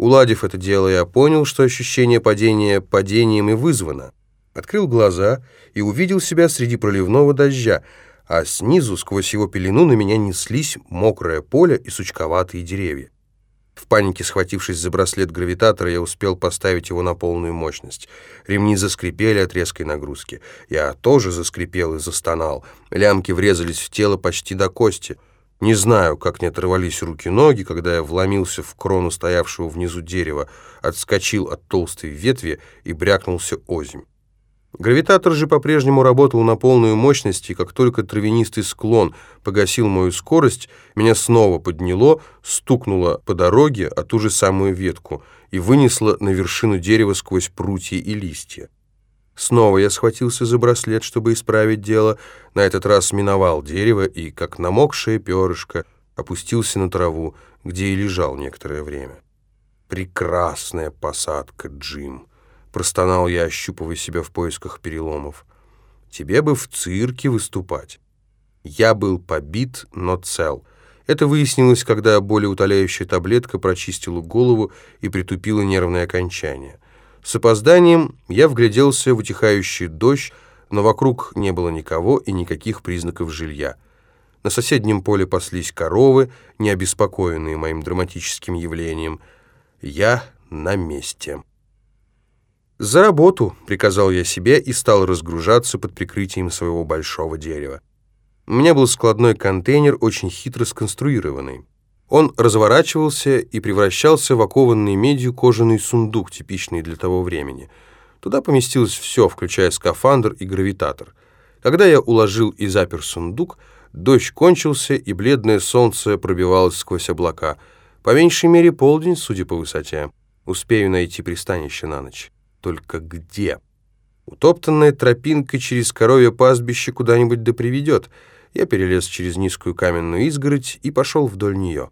Уладив это дело, я понял, что ощущение падения падением и вызвано. Открыл глаза и увидел себя среди проливного дождя, а снизу, сквозь его пелену, на меня неслись мокрое поле и сучковатые деревья. В панике, схватившись за браслет гравитатора, я успел поставить его на полную мощность. Ремни заскрипели от резкой нагрузки. Я тоже заскрипел и застонал. Лямки врезались в тело почти до кости — не знаю, как не оторвались руки-ноги, когда я вломился в крону стоявшего внизу дерева, отскочил от толстой ветви и брякнулся озимь. Гравитатор же по-прежнему работал на полную мощность, и как только травянистый склон погасил мою скорость, меня снова подняло, стукнуло по дороге, а ту же самую ветку, и вынесло на вершину дерева сквозь прутья и листья. Снова я схватился за браслет, чтобы исправить дело. На этот раз миновал дерево и, как намокшее перышко, опустился на траву, где и лежал некоторое время. «Прекрасная посадка, Джим!» — простонал я, ощупывая себя в поисках переломов. «Тебе бы в цирке выступать». Я был побит, но цел. Это выяснилось, когда болеутоляющая таблетка прочистила голову и притупила нервное окончание. С опозданием я вгляделся в утихающий дождь, но вокруг не было никого и никаких признаков жилья. На соседнем поле паслись коровы, не обеспокоенные моим драматическим явлением. Я на месте. «За работу!» — приказал я себе и стал разгружаться под прикрытием своего большого дерева. У меня был складной контейнер, очень хитро сконструированный. Он разворачивался и превращался в окованный медью кожаный сундук, типичный для того времени. Туда поместилось все, включая скафандр и гравитатор. Когда я уложил и запер сундук, дождь кончился, и бледное солнце пробивалось сквозь облака. По меньшей мере полдень, судя по высоте. Успею найти пристанище на ночь. Только где? Утоптанная тропинка через коровье пастбище куда-нибудь да приведет. Я перелез через низкую каменную изгородь и пошел вдоль нее.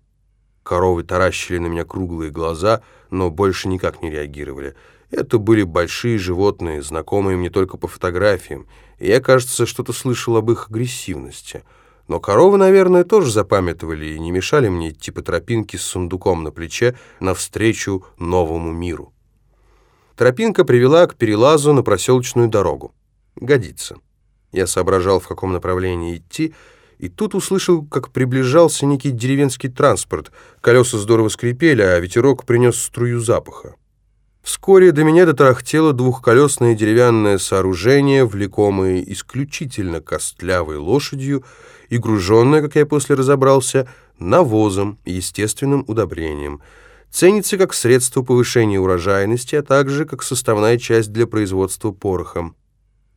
Коровы таращили на меня круглые глаза, но больше никак не реагировали. Это были большие животные, знакомые мне только по фотографиям, и я, кажется, что-то слышал об их агрессивности. Но коровы, наверное, тоже запамятовали и не мешали мне идти по тропинке с сундуком на плече навстречу новому миру. Тропинка привела к перелазу на проселочную дорогу. Годится. Я соображал, в каком направлении идти, и тут услышал, как приближался некий деревенский транспорт. Колеса здорово скрипели, а ветерок принес струю запаха. Вскоре до меня дотрахтело двухколесное деревянное сооружение, влекомое исключительно костлявой лошадью и груженное, как я после разобрался, навозом и естественным удобрением. Ценится как средство повышения урожайности, а также как составная часть для производства пороха.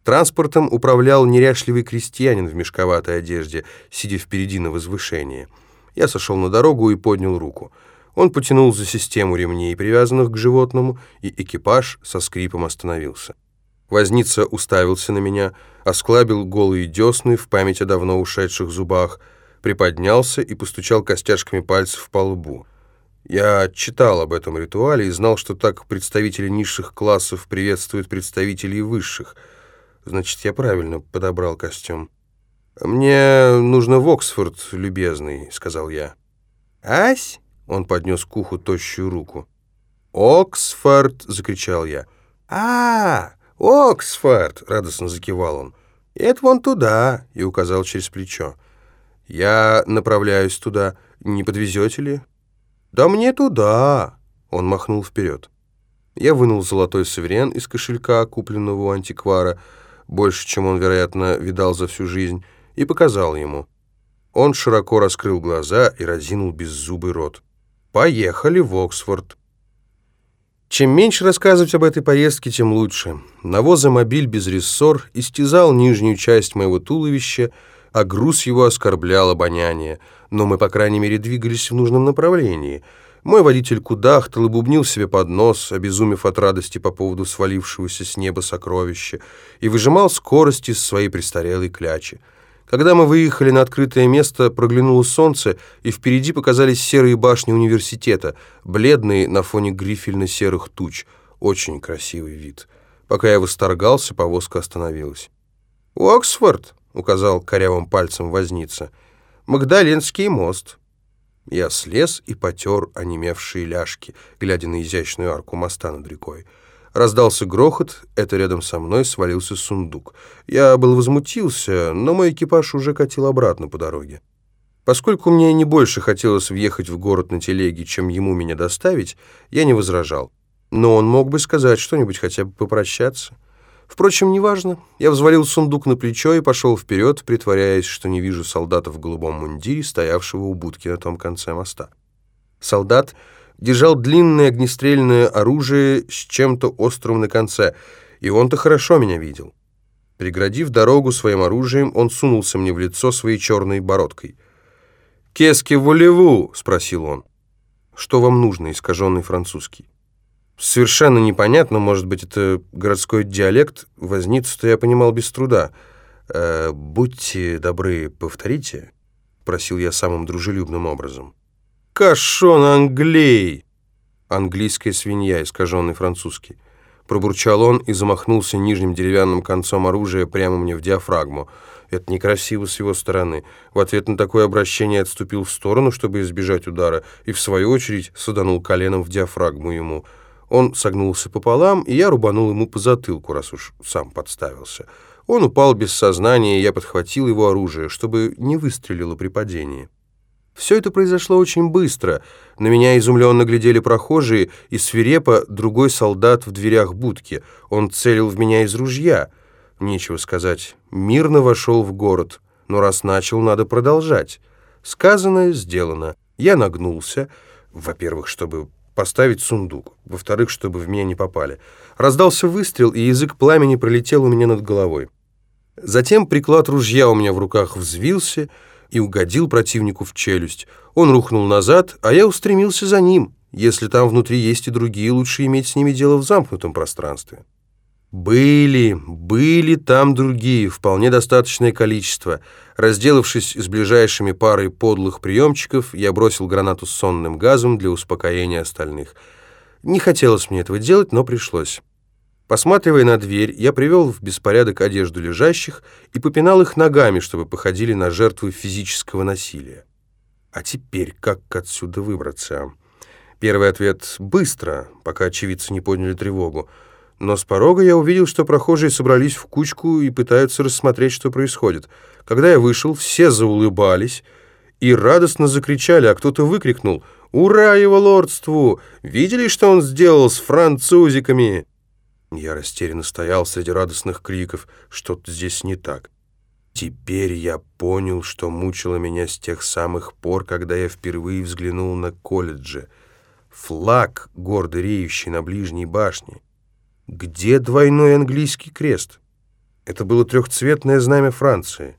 Транспортом управлял неряшливый крестьянин в мешковатой одежде, сидя впереди на возвышении. Я сошел на дорогу и поднял руку. Он потянул за систему ремней, привязанных к животному, и экипаж со скрипом остановился. Возница уставился на меня, осклабил голые десны в память о давно ушедших зубах, приподнялся и постучал костяшками пальцев по лбу. Я читал об этом ритуале и знал, что так представители низших классов приветствуют представителей высших — Значит, я правильно подобрал костюм. «Мне нужно в Оксфорд, любезный», — сказал я. «Ась?» — он поднес к уху тощую руку. «Оксфорд!» — закричал я. а, Оксфорд!» — радостно закивал он. «Это вон туда!» — и указал через плечо. «Я направляюсь туда. Не подвезете ли?» «Да мне туда!» — он махнул вперед. Я вынул золотой суверен из кошелька, купленного у антиквара, больше, чем он, вероятно, видал за всю жизнь, и показал ему. Он широко раскрыл глаза и разинул беззубый рот. «Поехали в Оксфорд». Чем меньше рассказывать об этой поездке, тем лучше. Навозомобиль без рессор истязал нижнюю часть моего туловища, а груз его оскорблял обоняние. Но мы, по крайней мере, двигались в нужном направлении — мой водитель кудахтал и бубнил себе под нос, обезумев от радости по поводу свалившегося с неба сокровища, и выжимал скорость из своей престарелой клячи. Когда мы выехали на открытое место, проглянуло солнце, и впереди показались серые башни университета, бледные на фоне грифельно-серых туч. Очень красивый вид. Пока я восторгался, повозка остановилась. «Оксфорд», — указал корявым пальцем возница, — «Магдаленский мост». Я слез и потер онемевшие ляжки, глядя на изящную арку моста над рекой. Раздался грохот, это рядом со мной свалился сундук. Я был возмутился, но мой экипаж уже катил обратно по дороге. Поскольку мне не больше хотелось въехать в город на телеге, чем ему меня доставить, я не возражал. Но он мог бы сказать что-нибудь, хотя бы попрощаться. Впрочем, неважно. Я взвалил сундук на плечо и пошел вперед, притворяясь, что не вижу солдата в голубом мундире, стоявшего у будки на том конце моста. Солдат держал длинное огнестрельное оружие с чем-то острым на конце, и он-то хорошо меня видел. Преградив дорогу своим оружием, он сунулся мне в лицо своей черной бородкой. «Кески волеву?» — спросил он. «Что вам нужно?» — искаженный французский. Совершенно непонятно, может быть, это городской диалект. Возницу-то я понимал без труда. «Э, «Будьте добры, повторите», — просил я самым дружелюбным образом. «Кашон англей!» Английская свинья, искаженный французский. Пробурчал он и замахнулся нижним деревянным концом оружия прямо мне в диафрагму. Это некрасиво с его стороны. В ответ на такое обращение отступил в сторону, чтобы избежать удара, и в свою очередь саданул коленом в диафрагму ему — он согнулся пополам, и я рубанул ему по затылку, раз уж сам подставился. Он упал без сознания, и я подхватил его оружие, чтобы не выстрелило при падении. Все это произошло очень быстро. На меня изумленно глядели прохожие, и свирепо другой солдат в дверях будки. Он целил в меня из ружья. Нечего сказать. Мирно вошел в город. Но раз начал, надо продолжать. Сказанное сделано. Я нагнулся, во-первых, чтобы поставить сундук, во-вторых, чтобы в меня не попали. Раздался выстрел, и язык пламени пролетел у меня над головой. Затем приклад ружья у меня в руках взвился и угодил противнику в челюсть. Он рухнул назад, а я устремился за ним. Если там внутри есть и другие, лучше иметь с ними дело в замкнутом пространстве. Были, были там другие, вполне достаточное количество. Разделавшись с ближайшими парой подлых приемчиков, я бросил гранату с сонным газом для успокоения остальных. Не хотелось мне этого делать, но пришлось. Посматривая на дверь, я привел в беспорядок одежду лежащих и попинал их ногами, чтобы походили на жертвы физического насилия. А теперь как отсюда выбраться? Первый ответ — быстро, пока очевидцы не подняли тревогу. Но с порога я увидел, что прохожие собрались в кучку и пытаются рассмотреть, что происходит. Когда я вышел, все заулыбались и радостно закричали, а кто-то выкрикнул «Ура его лордству! Видели, что он сделал с французиками?» Я растерянно стоял среди радостных криков. Что-то здесь не так. Теперь я понял, что мучило меня с тех самых пор, когда я впервые взглянул на колледжи. Флаг, гордо реющий на ближней башне. Где двойной английский крест? Это было трехцветное знамя Франции.